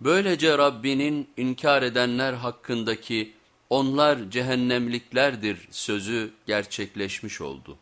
Böylece Rabbinin inkar edenler hakkındaki onlar cehennemliklerdir sözü gerçekleşmiş oldu.